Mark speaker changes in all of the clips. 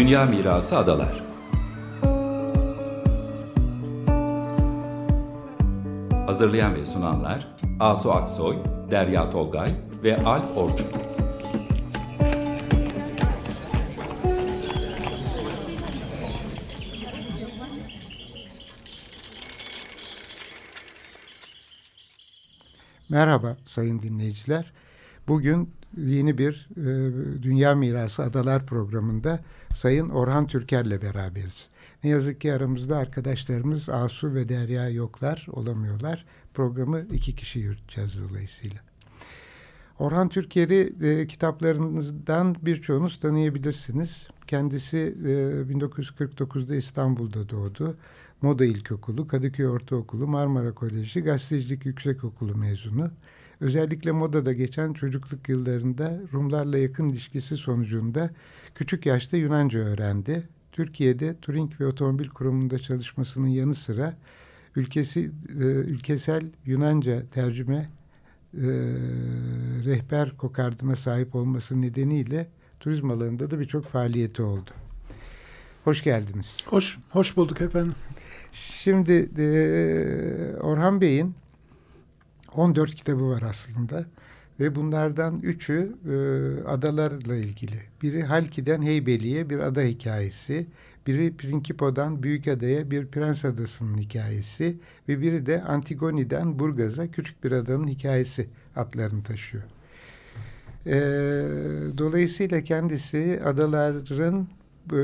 Speaker 1: Dünya Mirası Adalar Hazırlayan ve sunanlar Asu Aksoy, Derya Tolgay ve Alp Orçun.
Speaker 2: Merhaba sayın dinleyiciler. Bugün yeni bir e, Dünya Mirası Adalar programında Sayın Orhan Türker'le beraberiz. Ne yazık ki aramızda arkadaşlarımız Asu ve Derya yoklar, olamıyorlar. Programı iki kişi yürüteceğiz dolayısıyla. Orhan Türker'i e, kitaplarınızdan birçoğunuz tanıyabilirsiniz. Kendisi e, 1949'da İstanbul'da doğdu. Moda İlkokulu, Kadıköy Ortaokulu, Marmara Koleji, Gazetecilik Yüksekokulu mezunu. Özellikle modada geçen çocukluk yıllarında Rumlarla yakın ilişkisi sonucunda küçük yaşta Yunanca öğrendi. Türkiye'de Turing ve Otomobil Kurumu'nda çalışmasının yanı sıra ülkesi e, ülkesel Yunanca tercüme e, rehber kokardına sahip olması nedeniyle turizm alanında da birçok faaliyeti oldu. Hoş geldiniz.
Speaker 3: Hoş, hoş bulduk efendim.
Speaker 2: Şimdi e, Orhan Bey'in 14 kitabı var aslında ve bunlardan üçü e, adalarla ilgili. Biri Halki'den Heybeli'ye bir ada hikayesi, biri Prinkipo'dan Büyükada'ya bir prens adasının hikayesi ve biri de Antigoni'den Burgaz'a küçük bir adanın hikayesi adlarını taşıyor. E, dolayısıyla kendisi adaların e,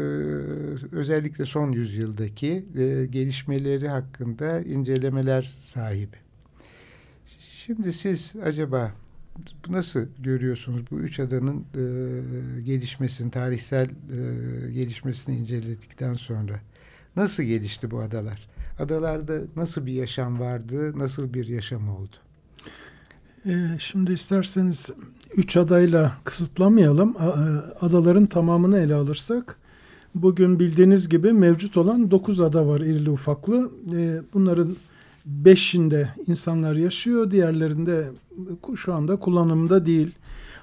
Speaker 2: özellikle son yüzyıldaki e, gelişmeleri hakkında incelemeler sahibi. Şimdi siz acaba nasıl görüyorsunuz bu üç adanın e, gelişmesini, tarihsel e, gelişmesini inceledikten sonra? Nasıl gelişti bu adalar? Adalarda nasıl bir yaşam vardı, nasıl bir yaşam oldu?
Speaker 3: Ee, şimdi isterseniz üç adayla kısıtlamayalım. E, adaların tamamını ele alırsak, bugün bildiğiniz gibi mevcut olan dokuz ada var irili ufaklı. Ee, bunların beşinde insanlar yaşıyor, diğerlerinde şu anda kullanımda değil.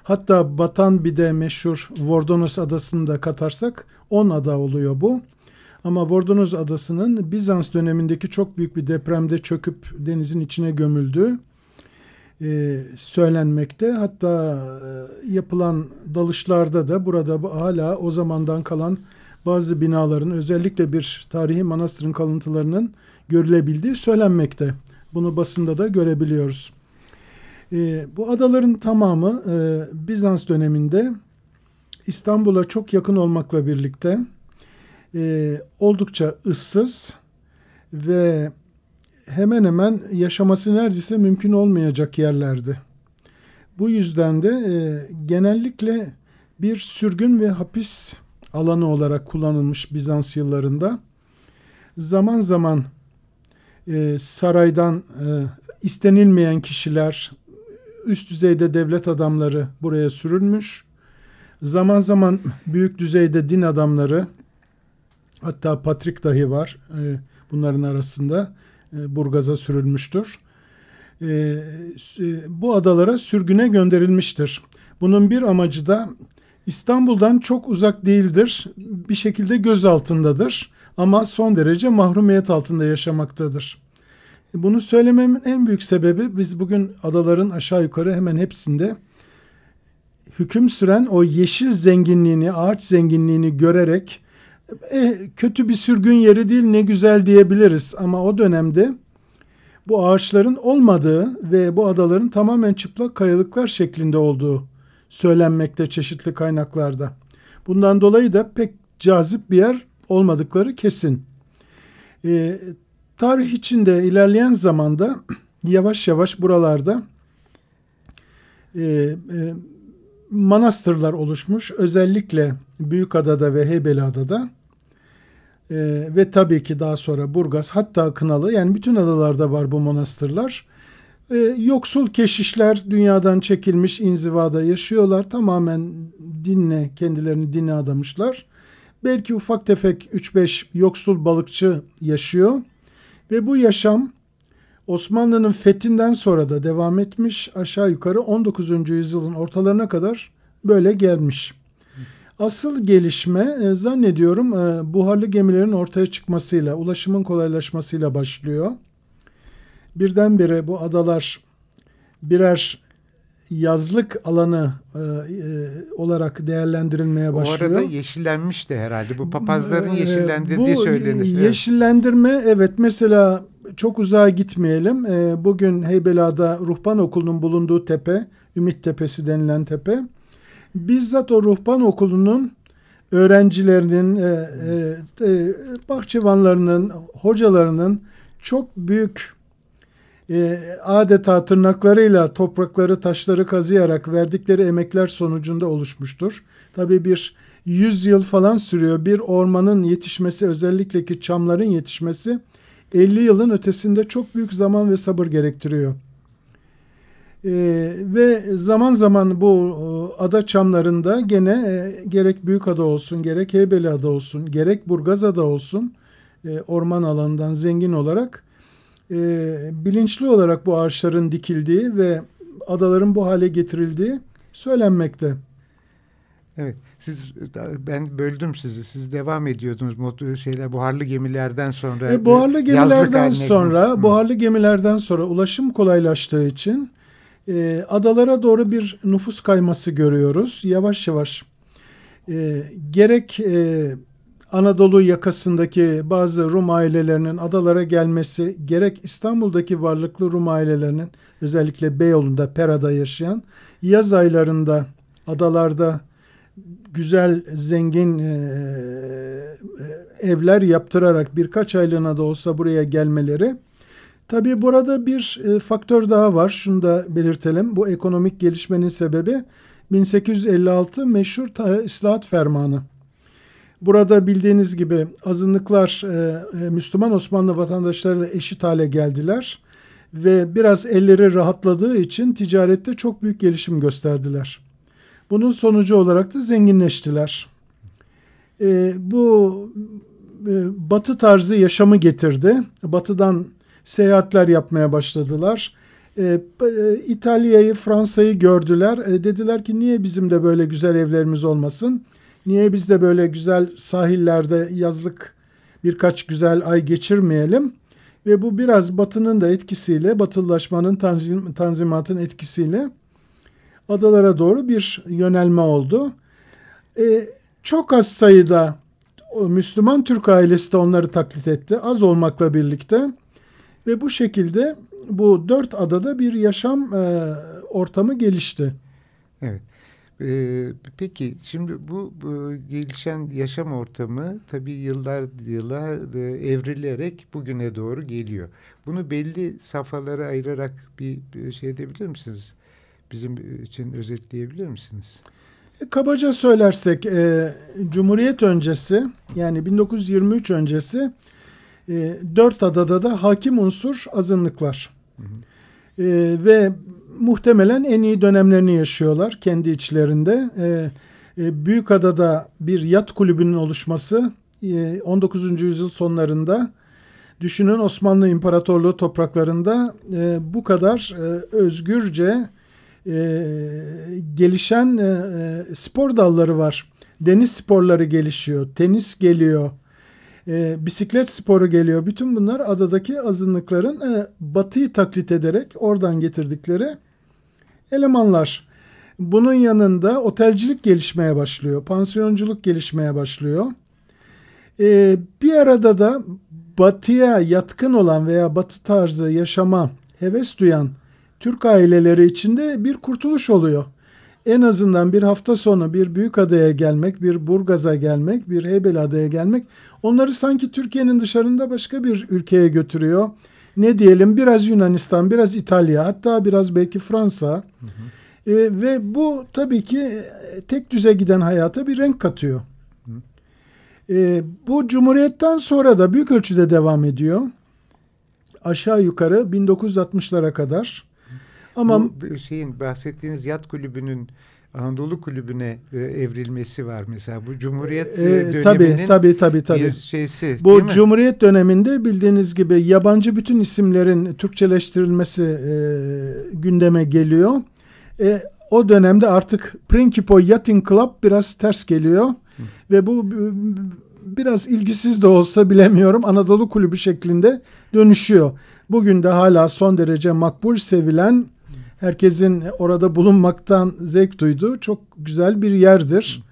Speaker 3: Hatta Batan bir de meşhur Vordonos adasını da katarsak 10 ada oluyor bu. Ama Vordonos adasının Bizans dönemindeki çok büyük bir depremde çöküp denizin içine gömüldüğü e, söylenmekte. Hatta e, yapılan dalışlarda da burada hala o zamandan kalan bazı binaların özellikle bir tarihi manastırın kalıntılarının görülebildiği söylenmekte. Bunu basında da görebiliyoruz. E, bu adaların tamamı e, Bizans döneminde İstanbul'a çok yakın olmakla birlikte e, oldukça ıssız ve hemen hemen yaşaması neredeyse mümkün olmayacak yerlerdi. Bu yüzden de e, genellikle bir sürgün ve hapis alanı olarak kullanılmış Bizans yıllarında. Zaman zaman e, saraydan e, istenilmeyen kişiler, üst düzeyde devlet adamları buraya sürülmüş. Zaman zaman büyük düzeyde din adamları, hatta Patrik dahi var e, bunların arasında e, Burgaz'a sürülmüştür. E, bu adalara sürgüne gönderilmiştir. Bunun bir amacı da İstanbul'dan çok uzak değildir. Bir şekilde göz altındadır ama son derece mahrumiyet altında yaşamaktadır. Bunu söylememin en büyük sebebi biz bugün adaların aşağı yukarı hemen hepsinde hüküm süren o yeşil zenginliğini, ağaç zenginliğini görerek e, kötü bir sürgün yeri değil ne güzel diyebiliriz ama o dönemde bu ağaçların olmadığı ve bu adaların tamamen çıplak kayalıklar şeklinde olduğu söylenmekte çeşitli kaynaklarda. Bundan dolayı da pek cazip bir yer olmadıkları kesin. E, tarih içinde ilerleyen zamanda yavaş yavaş buralarda e, e, manastırlar oluşmuş. Özellikle Büyükada'da ve Heybeliada'da e, ve tabii ki daha sonra Burgaz hatta Kınalı yani bütün adalarda var bu manastırlar. E, yoksul keşişler dünyadan çekilmiş inzivada yaşıyorlar. Tamamen dinle kendilerini dine adamışlar. Belki ufak tefek 3-5 yoksul balıkçı yaşıyor. Ve bu yaşam Osmanlı'nın fethinden sonra da devam etmiş. Aşağı yukarı 19. yüzyılın ortalarına kadar böyle gelmiş. Asıl gelişme e, zannediyorum e, buharlı gemilerin ortaya çıkmasıyla, ulaşımın kolaylaşmasıyla başlıyor. Birdenbire bu adalar birer yazlık alanı e, e, olarak değerlendirilmeye başlıyor.
Speaker 2: O arada yeşillenmişti herhalde. Bu papazların e, yeşillendirdiği
Speaker 3: Bu
Speaker 2: söylenir.
Speaker 3: Yeşillendirme evet mesela çok uzağa gitmeyelim. E, bugün Heybeliada Ruhban Okulu'nun bulunduğu tepe, Ümit Tepesi denilen tepe. Bizzat o Ruhban Okulu'nun öğrencilerinin, e, e, e, bahçıvanlarının, hocalarının çok büyük e, adeta tırnaklarıyla toprakları taşları kazıyarak verdikleri emekler sonucunda oluşmuştur. Tabii bir 100 yıl falan sürüyor. Bir ormanın yetişmesi özellikle ki çamların yetişmesi 50 yılın ötesinde çok büyük zaman ve sabır gerektiriyor. Ee, ve zaman zaman bu e, ada çamlarında gene e, gerek büyük ada olsun, gerek Heybeli ada olsun, gerek Burgaz ada olsun e, orman alanından zengin olarak e, bilinçli olarak bu ağaçların dikildiği ve adaların bu hale getirildiği söylenmekte.
Speaker 2: Evet. Siz ben böldüm sizi. Siz devam ediyordunuz motor şeyler buharlı gemilerden sonra.
Speaker 3: E, buharlı gemilerden sonra, Hı. buharlı gemilerden sonra ulaşım kolaylaştığı için e, adalara doğru bir nüfus kayması görüyoruz. Yavaş yavaş e, gerek e, Anadolu yakasındaki bazı Rum ailelerinin adalara gelmesi, gerek İstanbul'daki varlıklı Rum ailelerinin özellikle Beyoğlu'nda, Pera'da yaşayan yaz aylarında adalarda güzel, zengin e, e, evler yaptırarak birkaç aylığına da olsa buraya gelmeleri. Tabii burada bir e, faktör daha var. Şunu da belirtelim. Bu ekonomik gelişmenin sebebi 1856 meşhur ta, İslahat Fermanı. Burada bildiğiniz gibi azınlıklar e, e, Müslüman Osmanlı vatandaşları da eşit hale geldiler ve biraz elleri rahatladığı için ticarette çok büyük gelişim gösterdiler. Bunun sonucu olarak da zenginleştiler. E, bu batı tarzı yaşamı getirdi. Batıdan seyahatler yapmaya başladılar. İtalya'yı, Fransa'yı gördüler. Dediler ki niye bizim de böyle güzel evlerimiz olmasın? Niye biz de böyle güzel sahillerde yazlık birkaç güzel ay geçirmeyelim? Ve bu biraz batının da etkisiyle, batılılaşmanın tanzim, tanzimatın etkisiyle adalara doğru bir yönelme oldu. Ee, çok az sayıda Müslüman Türk ailesi de onları taklit etti. Az olmakla birlikte. Ve bu şekilde bu dört adada bir yaşam e, ortamı gelişti.
Speaker 2: Evet. Ee, peki şimdi bu, bu gelişen yaşam ortamı tabii yıllar yıla e, evrilerek bugüne doğru geliyor. Bunu belli safhalara ayırarak bir, bir şey edebilir misiniz? Bizim için özetleyebilir misiniz?
Speaker 3: E, kabaca söylersek e, Cumhuriyet öncesi yani 1923 öncesi e, dört adada da hakim unsur azınlıklar. Hı hı. E, ve muhtemelen en iyi dönemlerini yaşıyorlar kendi içlerinde. E, e, Büyükada'da bir yat kulübünün oluşması e, 19. yüzyıl sonlarında düşünün Osmanlı İmparatorluğu topraklarında e, bu kadar e, özgürce e, gelişen e, e spor dalları var. Deniz sporları gelişiyor, tenis geliyor, e, bisiklet sporu geliyor. Bütün bunlar adadaki azınlıkların e, batıyı taklit ederek oradan getirdikleri elemanlar. Bunun yanında otelcilik gelişmeye başlıyor. Pansiyonculuk gelişmeye başlıyor. E, bir arada da batıya yatkın olan veya batı tarzı yaşama heves duyan Türk aileleri içinde bir kurtuluş oluyor. En azından bir hafta sonu bir büyük adaya gelmek, bir Burgaz'a gelmek, bir Heybeliada'ya gelmek onları sanki Türkiye'nin dışarında başka bir ülkeye götürüyor. Ne diyelim biraz Yunanistan, biraz İtalya, hatta biraz belki Fransa. Hı hı. E, ve bu tabii ki e, tek düze giden hayata bir renk katıyor. E, bu Cumhuriyet'ten sonra da büyük ölçüde devam ediyor. Aşağı yukarı 1960'lara kadar.
Speaker 2: Ama bu şeyin bahsettiğiniz yat kulübünün Anadolu kulübüne e, evrilmesi var mesela bu Cumhuriyet e, e döneminin
Speaker 3: tabii, tabii, tabii, tabii. bir
Speaker 2: şeysi.
Speaker 3: Bu Cumhuriyet döneminde bildiğiniz gibi yabancı bütün isimlerin Türkçeleştirilmesi e, gündeme geliyor. E, o dönemde artık Principo Yachting Club biraz ters geliyor. Hı. Ve bu biraz ilgisiz de olsa bilemiyorum Anadolu Kulübü şeklinde dönüşüyor. Bugün de hala son derece makbul sevilen herkesin orada bulunmaktan zevk duyduğu çok güzel bir yerdir.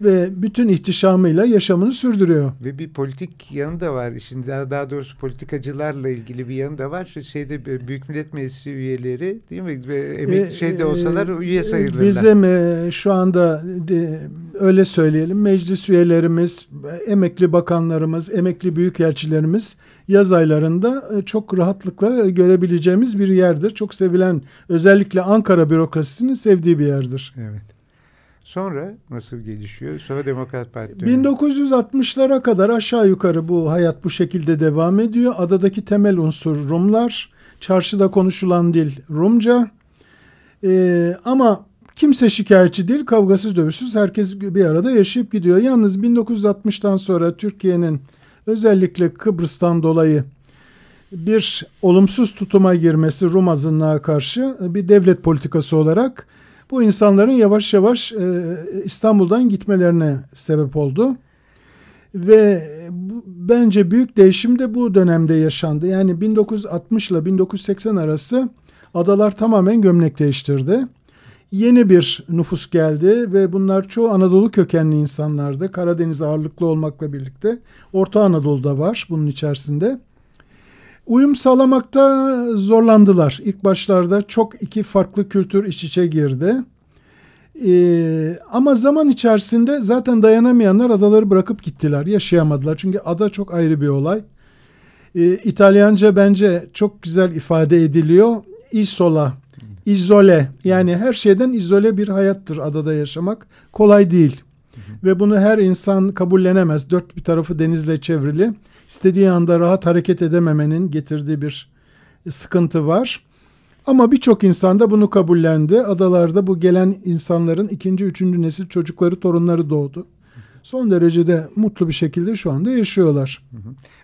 Speaker 3: Ve bütün ihtişamıyla yaşamını sürdürüyor.
Speaker 2: Ve bir politik yanı da var. Şimdi daha, daha doğrusu politikacılarla ilgili bir yanı da var. Şeyde Büyük Millet Meclisi üyeleri değil mi? Emek, e, şeyde olsalar e, üye sayılırlar.
Speaker 3: Bizim e, şu anda de, öyle söyleyelim meclis üyelerimiz, emekli bakanlarımız, emekli büyükelçilerimiz yaz aylarında e, çok rahatlıkla görebileceğimiz bir yerdir. Çok sevilen özellikle Ankara bürokrasisinin sevdiği bir yerdir.
Speaker 2: Evet. Sonra nasıl gelişiyor? Sonra Demokrat Parti
Speaker 3: 1960'lara kadar aşağı yukarı bu hayat bu şekilde devam ediyor. Adadaki temel unsur Rumlar. Çarşıda konuşulan dil Rumca. Ee, ama kimse şikayetçi değil. Kavgasız dövüşsüz herkes bir arada yaşayıp gidiyor. Yalnız 1960'tan sonra Türkiye'nin özellikle Kıbrıs'tan dolayı bir olumsuz tutuma girmesi Rum azınlığa karşı bir devlet politikası olarak bu insanların yavaş yavaş e, İstanbul'dan gitmelerine sebep oldu. Ve bu, bence büyük değişim de bu dönemde yaşandı. Yani 1960 ile 1980 arası adalar tamamen gömlek değiştirdi. Yeni bir nüfus geldi ve bunlar çoğu Anadolu kökenli insanlardı. Karadeniz ağırlıklı olmakla birlikte. Orta Anadolu'da var bunun içerisinde. Uyum sağlamakta zorlandılar. İlk başlarda çok iki farklı kültür iç içe girdi. Ee, ama zaman içerisinde zaten dayanamayanlar adaları bırakıp gittiler. Yaşayamadılar. Çünkü ada çok ayrı bir olay. Ee, İtalyanca bence çok güzel ifade ediliyor. Isola, izole yani her şeyden izole bir hayattır adada yaşamak. Kolay değil. Ve bunu her insan kabullenemez. Dört bir tarafı denizle çevrili istediği anda rahat hareket edememenin getirdiği bir sıkıntı var. Ama birçok insan da bunu kabullendi. Adalarda bu gelen insanların ikinci, üçüncü nesil çocukları, torunları doğdu. Son derece de mutlu bir şekilde şu anda yaşıyorlar.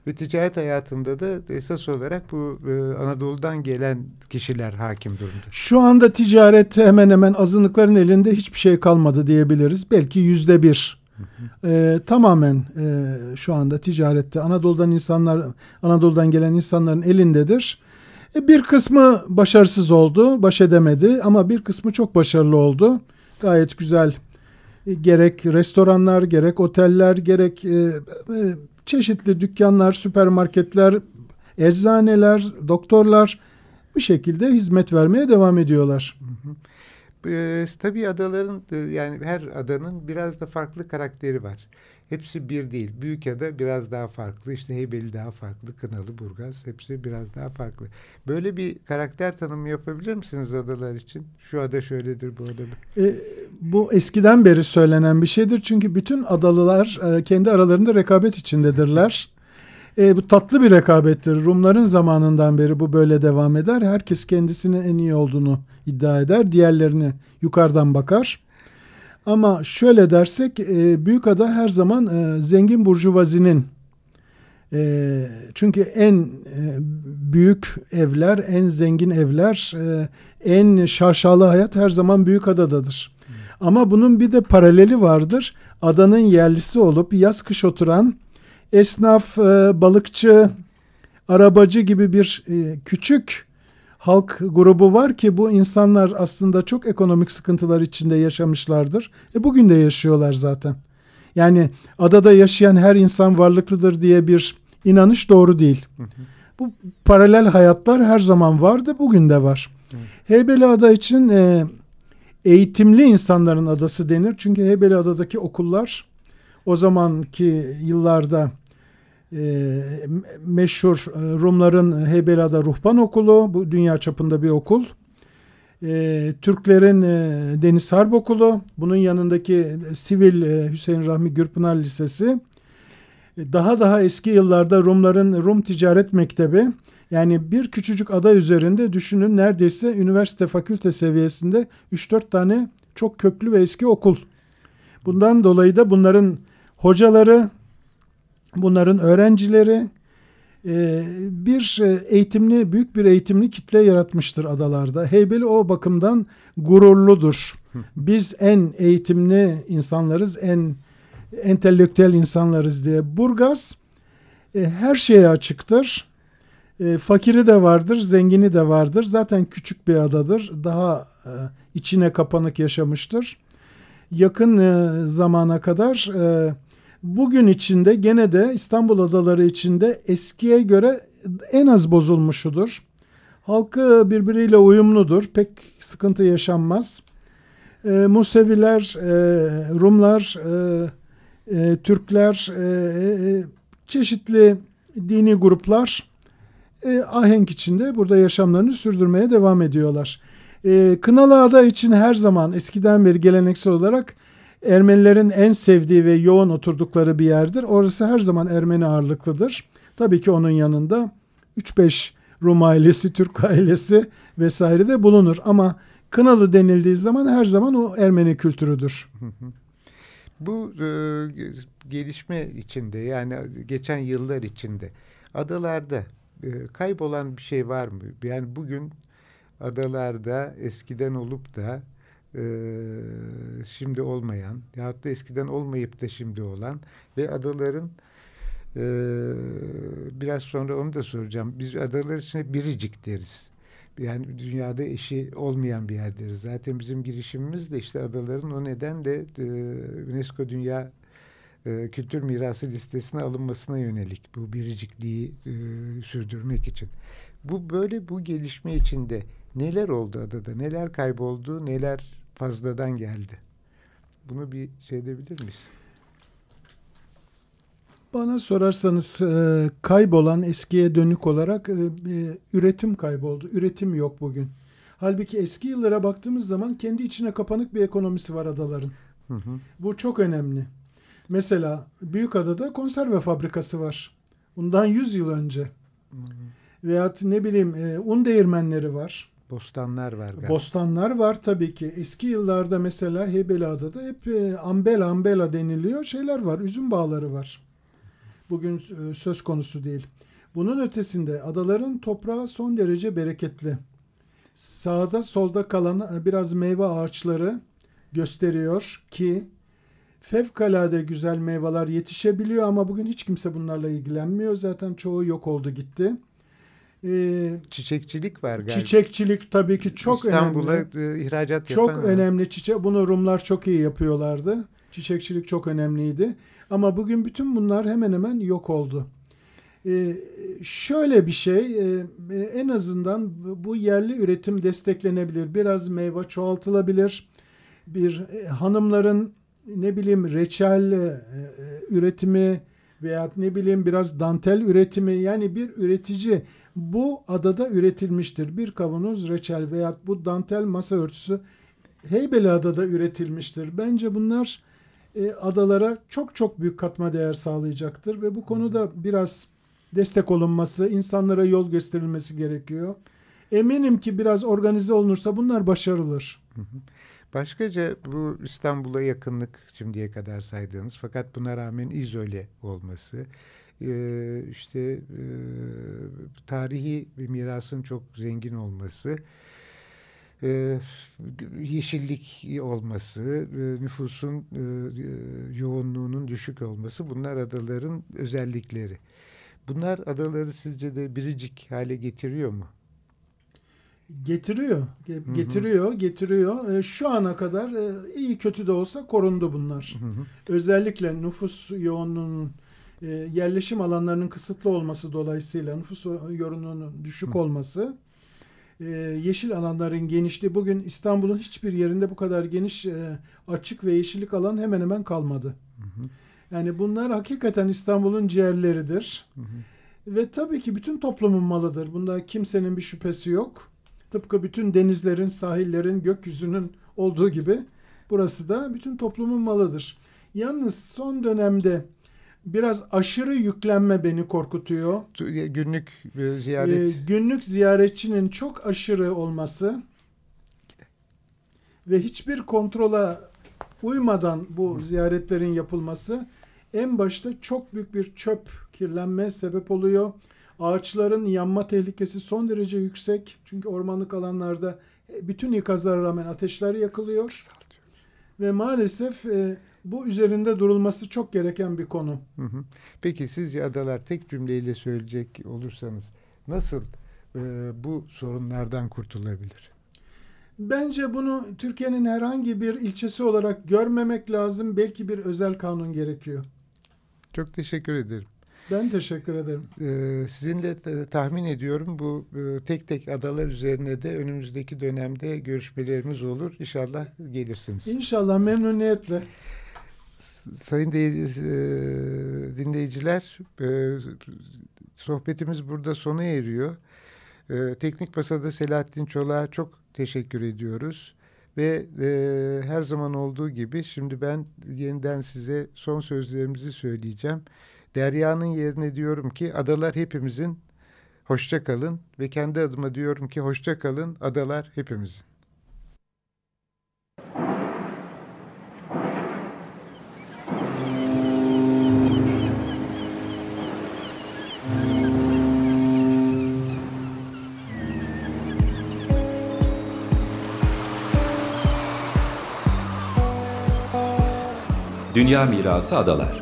Speaker 2: Ve ticaret hayatında da esas olarak bu e, Anadolu'dan gelen kişiler hakim durumda.
Speaker 3: Şu anda ticaret hemen hemen azınlıkların elinde hiçbir şey kalmadı diyebiliriz. Belki yüzde bir e, tamamen e, şu anda ticarette Anadolu'dan insanlar Anadolu'dan gelen insanların elindedir. E, bir kısmı başarısız oldu, baş edemedi ama bir kısmı çok başarılı oldu. Gayet güzel e, gerek restoranlar, gerek oteller, gerek e, e, çeşitli dükkanlar, süpermarketler, eczaneler, doktorlar bir şekilde hizmet vermeye devam ediyorlar. Hı hı.
Speaker 2: E, tabii adaların e, yani her adanın biraz da farklı karakteri var. Hepsi bir değil. Büyük ada biraz daha farklı. İşte Heybeli daha farklı. Kınalı, Burgaz hepsi biraz daha farklı. Böyle bir karakter tanımı yapabilir misiniz adalar için? Şu ada şöyledir, bu ada.
Speaker 3: E, bu eskiden beri söylenen bir şeydir. Çünkü bütün adalılar e, kendi aralarında rekabet içindedirler. E, bu tatlı bir rekabettir. Rumların zamanından beri bu böyle devam eder. Herkes kendisinin en iyi olduğunu iddia eder. Diğerlerini yukarıdan bakar. Ama şöyle dersek e, Büyükada her zaman e, zengin burjuvazinin e, çünkü en e, büyük evler, en zengin evler, e, en şaşalı hayat her zaman Büyükada'dadır. Hmm. Ama bunun bir de paraleli vardır. Adanın yerlisi olup yaz kış oturan esnaf, e, balıkçı, arabacı gibi bir e, küçük halk grubu var ki bu insanlar aslında çok ekonomik sıkıntılar içinde yaşamışlardır. E bugün de yaşıyorlar zaten. Yani adada yaşayan her insan varlıklıdır diye bir inanış doğru değil. Bu paralel hayatlar her zaman vardı, bugün de var. Heybeli Ada için e, eğitimli insanların adası denir. Çünkü Heybeli Adadaki okullar o zamanki yıllarda meşhur e, Rumların Heybeliada Ruhban Okulu, bu dünya çapında bir okul. E, Türklerin e, Deniz Harp Okulu, bunun yanındaki Sivil e, Hüseyin Rahmi Gürpınar Lisesi. E, daha daha eski yıllarda Rumların Rum Ticaret Mektebi, yani bir küçücük ada üzerinde düşünün neredeyse üniversite fakülte seviyesinde 3-4 tane çok köklü ve eski okul. Bundan dolayı da bunların hocaları, bunların öğrencileri e, bir e, eğitimli, büyük bir eğitimli kitle yaratmıştır adalarda. Heybeli o bakımdan gururludur. Biz en eğitimli insanlarız, en entelektüel insanlarız diye. Burgaz e, her şeye açıktır. Fakiri de vardır, zengini de vardır. Zaten küçük bir adadır. Daha içine kapanık yaşamıştır. Yakın zamana kadar bugün içinde gene de İstanbul adaları içinde eskiye göre en az bozulmuşudur. Halkı birbiriyle uyumludur. Pek sıkıntı yaşanmaz. E, Museviler, e, Rumlar, e, e, Türkler, e, e, çeşitli dini gruplar e, ahenk içinde burada yaşamlarını sürdürmeye devam ediyorlar. E, Kınalı için her zaman eskiden beri geleneksel olarak Ermenilerin en sevdiği ve yoğun oturdukları bir yerdir. Orası her zaman Ermeni ağırlıklıdır. Tabii ki onun yanında 3-5 Rum ailesi, Türk ailesi vesaire de bulunur. Ama Kınalı denildiği zaman her zaman o Ermeni kültürüdür.
Speaker 2: Bu e, gelişme içinde yani geçen yıllar içinde adalarda e, kaybolan bir şey var mı? Yani bugün adalarda eskiden olup da şimdi olmayan yahut da eskiden olmayıp da şimdi olan ve adaların e, biraz sonra onu da soracağım. Biz adalar için biricik deriz. Yani dünyada eşi olmayan bir yer deriz. Zaten bizim girişimimiz de işte adaların o nedenle e, UNESCO Dünya e, Kültür Mirası listesine alınmasına yönelik bu biricikliği e, sürdürmek için. Bu böyle bu gelişme içinde neler oldu adada? Neler kayboldu? Neler fazladan geldi? Bunu bir şey edebilir miyiz?
Speaker 3: Bana sorarsanız e, kaybolan eskiye dönük olarak e, üretim kayboldu. Üretim yok bugün. Halbuki eski yıllara baktığımız zaman kendi içine kapanık bir ekonomisi var adaların. Hı hı. Bu çok önemli. Mesela Büyükada'da konserve fabrikası var. Bundan 100 yıl önce. Hı hı. Veyahut ne bileyim e, un değirmenleri var.
Speaker 2: Bostanlar var galiba.
Speaker 3: Bostanlar var tabii ki. Eski yıllarda mesela Heybeliada'da hep e, ambela ambela deniliyor şeyler var. Üzüm bağları var. Bugün e, söz konusu değil. Bunun ötesinde adaların toprağı son derece bereketli. Sağda solda kalan e, biraz meyve ağaçları gösteriyor ki fevkalade güzel meyveler yetişebiliyor ama bugün hiç kimse bunlarla ilgilenmiyor. Zaten çoğu yok oldu gitti.
Speaker 2: Ee, çiçekçilik var galiba.
Speaker 3: Çiçekçilik tabii ki çok
Speaker 2: İstanbul'a
Speaker 3: önemli.
Speaker 2: İstanbul'a ihracat
Speaker 3: çok
Speaker 2: yapan.
Speaker 3: Çok önemli çiçek. Bunu Rumlar çok iyi yapıyorlardı. Çiçekçilik çok önemliydi. Ama bugün bütün bunlar hemen hemen yok oldu. Ee, şöyle bir şey, e, en azından bu yerli üretim desteklenebilir. Biraz meyve çoğaltılabilir. Bir e, hanımların ne bileyim reçel e, e, üretimi veya ne bileyim biraz dantel üretimi yani bir üretici bu adada üretilmiştir. Bir kavanoz reçel veya bu dantel masa örtüsü Heybeli adada üretilmiştir. Bence bunlar e, adalara çok çok büyük katma değer sağlayacaktır ve bu konuda biraz destek olunması, insanlara yol gösterilmesi gerekiyor. Eminim ki biraz organize olunursa bunlar başarılır.
Speaker 2: Başkaca bu İstanbul'a yakınlık şimdiye kadar saydığınız fakat buna rağmen izole olması, e, işte e, tarihi bir mirasın çok zengin olması, e, yeşillik olması, e, nüfusun e, yoğunluğunun düşük olması bunlar adaların özellikleri. Bunlar adaları sizce de biricik hale getiriyor mu?
Speaker 3: Getiriyor, getiriyor, hı hı. getiriyor. Şu ana kadar iyi kötü de olsa korundu bunlar. Hı hı. Özellikle nüfus yoğunluğunun e, yerleşim alanlarının kısıtlı olması dolayısıyla nüfus yoğunluğunun düşük hı. olması e, yeşil alanların genişliği bugün İstanbul'un hiçbir yerinde bu kadar geniş e, açık ve yeşillik alan hemen hemen kalmadı. Hı hı. Yani bunlar hakikaten İstanbul'un ciğerleridir. Hı hı. Ve tabii ki bütün toplumun malıdır. Bunda kimsenin bir şüphesi yok. Tıpkı bütün denizlerin, sahillerin, gökyüzünün olduğu gibi burası da bütün toplumun malıdır. Yalnız son dönemde biraz aşırı yüklenme beni korkutuyor.
Speaker 2: Günlük ziyaret. Ee,
Speaker 3: günlük ziyaretçinin çok aşırı olması ve hiçbir kontrola uymadan bu ziyaretlerin yapılması en başta çok büyük bir çöp kirlenme sebep oluyor. Ağaçların yanma tehlikesi son derece yüksek. Çünkü ormanlık alanlarda e, bütün ikazlara rağmen ateşler yakılıyor. Ve maalesef e, bu üzerinde durulması çok gereken bir konu.
Speaker 2: Hı hı. Peki sizce adalar tek cümleyle söyleyecek olursanız nasıl e, bu sorunlardan kurtulabilir?
Speaker 3: Bence bunu Türkiye'nin herhangi bir ilçesi olarak görmemek lazım. Belki bir özel kanun gerekiyor.
Speaker 2: Çok teşekkür ederim.
Speaker 3: Ben teşekkür ederim.
Speaker 2: Ee, sizinle tahmin ediyorum bu e, tek tek adalar üzerine de önümüzdeki dönemde görüşmelerimiz olur. İnşallah gelirsiniz.
Speaker 3: İnşallah memnuniyetle.
Speaker 2: Sayın e, dinleyiciler, e, sohbetimiz burada sona eriyor. Teknik Masa'da Selahattin Çolak'a çok teşekkür ediyoruz. Ve her zaman olduğu gibi şimdi ben yeniden size son sözlerimizi söyleyeceğim. Derya'nın yerine diyorum ki adalar hepimizin hoşça kalın ve kendi adıma diyorum ki hoşça kalın adalar hepimizin.
Speaker 1: Dünya Mirası Adalar